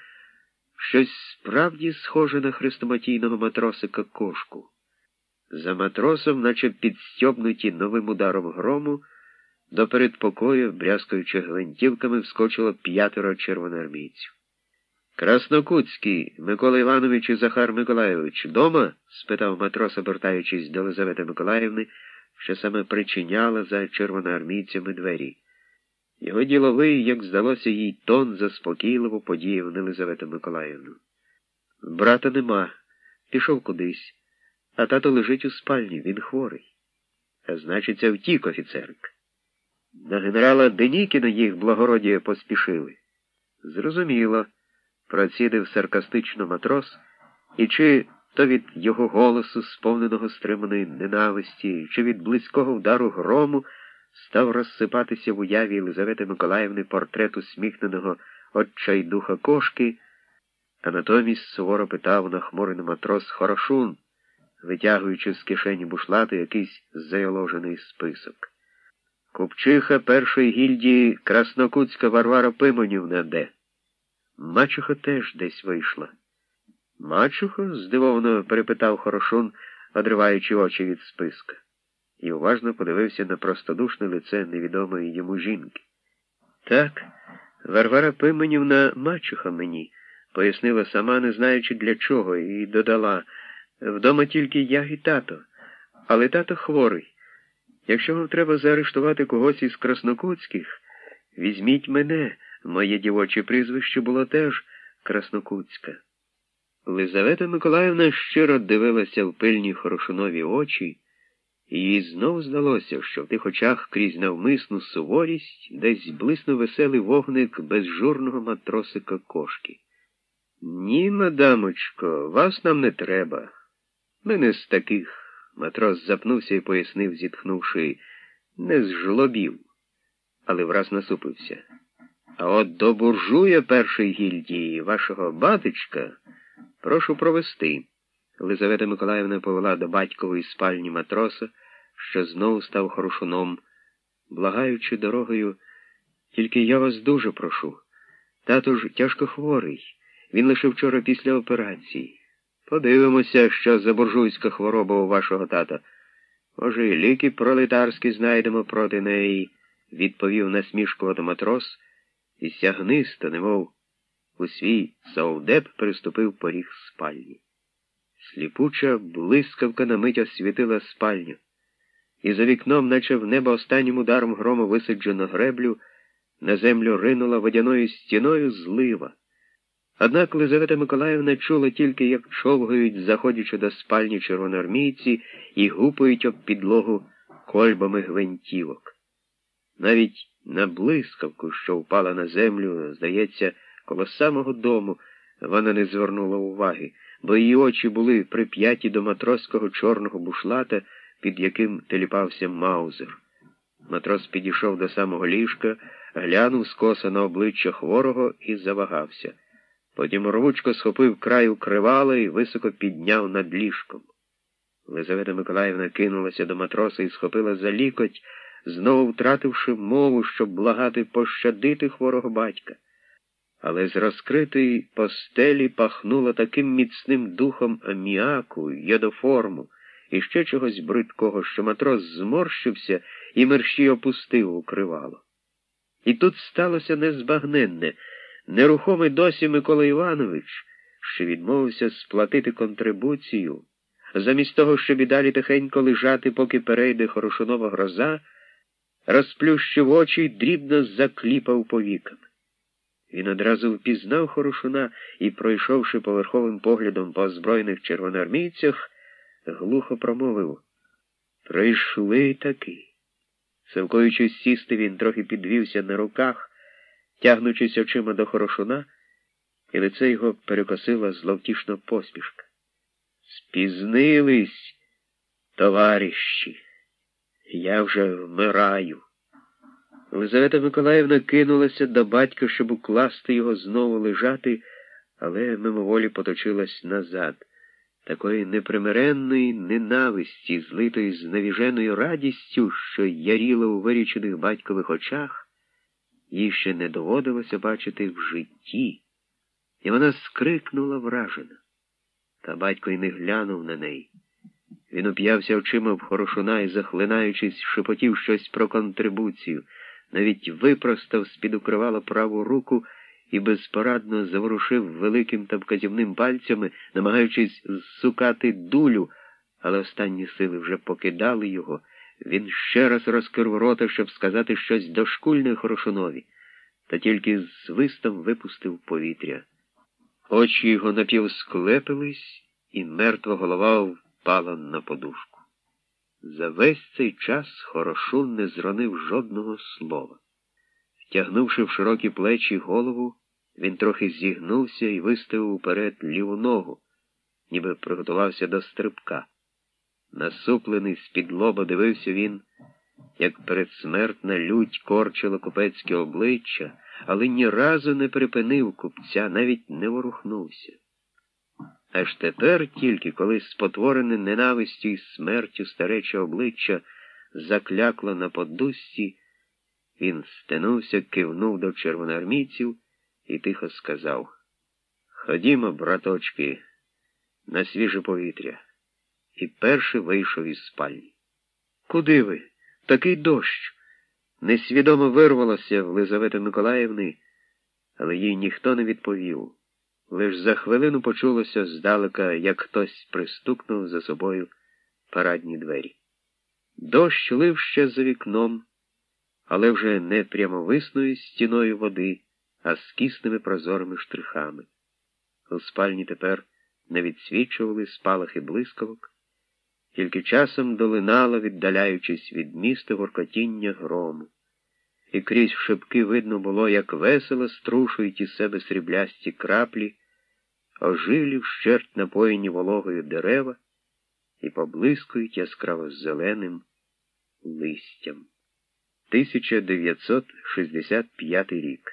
[SPEAKER 1] щось справді схоже на хрестоматійного матросика кошку. За матросом, наче підстьобнуті новим ударом грому, до передпокою, брязкаючи гвинтівками, вскочило п'ятеро червоноармійців. Краснокутський, Микола Іванович і Захар Миколаєвич, дома? спитав матрос, обертаючись до Лизавети Миколаївни що саме причиняла за червоноармійцями двері. Його діловий, як здалося їй, тон заспокійливо подіяв Нелизавету Миколаївну. Брата нема, пішов кудись, а тато лежить у спальні, він хворий. А значиться, втік офіцерик. На генерала Денікіна їх благородіє поспішили. Зрозуміло, процідив саркастично матрос, і чи то від його голосу, сповненого стриманої ненависті, чи від близького вдару грому став розсипатися в уяві Єлизавети Миколаївни портрет усміхненого отчайдуха кошки, а натомість суворо питав нахмурений матрос Хорошун, витягуючи з кишені бушлати якийсь заяложений список. Купчиха першої гільдії Краснокутська Варвара Пимонівна де. Мачуха теж десь вийшла. Мачухо? здивовано перепитав Хорошун, одриваючи очі від списка, і уважно подивився на простодушне лице невідомої йому жінки. Так, Варвара Пименівна мачуха мені, пояснила сама, не знаючи для чого, і додала вдома тільки я і тато, але тато хворий. Якщо вам треба заарештувати когось із Краснокутських, візьміть мене, моє дівоче прізвище було теж Краснокутська. Лизавета Миколаївна щиро дивилася в пильні Хорошунові очі, і їй знов здалося, що в тих очах крізь навмисну суворість десь блиснув веселий вогник безжурного матросика кошки. Ні, мадамочко, вас нам не треба. Ми не з таких. Матрос запнувся і пояснив, зітхнувши, не з жлобів, але враз насупився. А от до буржуя першої гільдії, вашого батечка. Прошу провести. Лизавета Миколаївна повела до батькової спальні матроса, що знову став хорошуном, благаючи дорогою, тільки я вас дуже прошу. Тато ж тяжко хворий. Він лише вчора після операції. Подивимося, що за буржуйська хвороба у вашого тата. Може, і ліки пролетарські знайдемо проти неї, відповів насмішкувато матрос, і сягнисто, немов у свій саудеп переступив поріг спальні. Сліпуча блискавка на мить освітила спальню, і за вікном, наче в небо останнім ударом грому висаджено греблю, на землю ринула водяною стіною злива. Однак Лизавета Миколаївна чула тільки, як човгають, заходячи до спальні червоноармійці і гупають об підлогу кольбами гвинтівок. Навіть на блискавку, що впала на землю, здається, Коло самого дому вона не звернула уваги, бо її очі були прип'яті до матроського чорного бушлата, під яким теліпався Маузер. Матрос підійшов до самого ліжка, глянув скоса на обличчя хворого і завагався. Потім рвучко схопив край укривала і високо підняв над ліжком. Лизавета Миколаївна кинулася до матроса і схопила за лікоть, знову втративши мову, щоб благати пощадити хворого батька. Але з розкритої постелі пахнуло таким міцним духом аміаку, йодоформу і ще чогось бридкого, що матрос зморщився і мерщій опустив укривало. І тут сталося незбагненне. Нерухомий досі Микола Іванович, що відмовився сплатити контрибуцію, замість того, щоб і далі тихенько лежати, поки перейде хорошунова гроза, розплющив очі й дрібно закліпав повіками. Він одразу впізнав Хорошуна і, пройшовши поверховим поглядом по озброєних червоноармійцях, глухо промовив Прийшли таки. Савкуючись сісти, він трохи підвівся на руках, тягнучись очима до Хорошуна, і лице його перекосила зловтішна посмішка. Спізнились, товариші, я вже вмираю. Лизавета Миколаївна кинулася до батька, щоб укласти його знову лежати, але мимоволі поточилась назад. Такої непримиренної ненависті, злитої з навіженою радістю, що яріла у вирічених батькових очах, їй ще не доводилося бачити в житті, і вона скрикнула вражена. Та батько й не глянув на неї. Він уп'явся очима в хорошуна і, захлинаючись, шепотів щось про контрибуцію, навіть випростав з-під укривала праву руку і безпорадно заворушив великим та вказівним пальцями, намагаючись зсукати дулю, але останні сили вже покидали його. Він ще раз розкрив рота, щоб сказати щось дошкульне Хорошунові, та тільки з свистом випустив повітря. Очі його напівсклепились, і мертва голова впала на подушку. За весь цей час Хорошун не зронив жодного слова. Втягнувши в широкі плечі голову, він трохи зігнувся і виставив уперед ліву ногу, ніби приготувався до стрибка. Насуплений з-під лоба дивився він, як передсмертна лють корчила купецьке обличчя, але ні разу не припинив купця, навіть не ворухнувся. Аж тепер тільки, коли спотворене ненавистю і смертю старече обличчя заклякло на подусці, він стенувся, кивнув до червоноармійців і тихо сказав Ходімо, браточки, на свіже повітря. І перший вийшов із спальні. Куди ви? Такий дощ. Несвідомо вирвалося в Лизавети Миколаївни, але їй ніхто не відповів. Лиш за хвилину почулося здалека, як хтось пристукнув за собою парадні двері. Дощ лив ще за вікном, але вже не прямовисною стіною води, а з кисними прозорими штрихами. У спальні тепер не відсвічували спалахи блискавок, тільки часом долинало, віддаляючись від міста воркотіння грому, і крізь шибки видно було, як весело струшують із себе сріблясті краплі, ожилі вщерть напоєні вологою дерева і поблискують яскраво зеленим листям. 1965 рік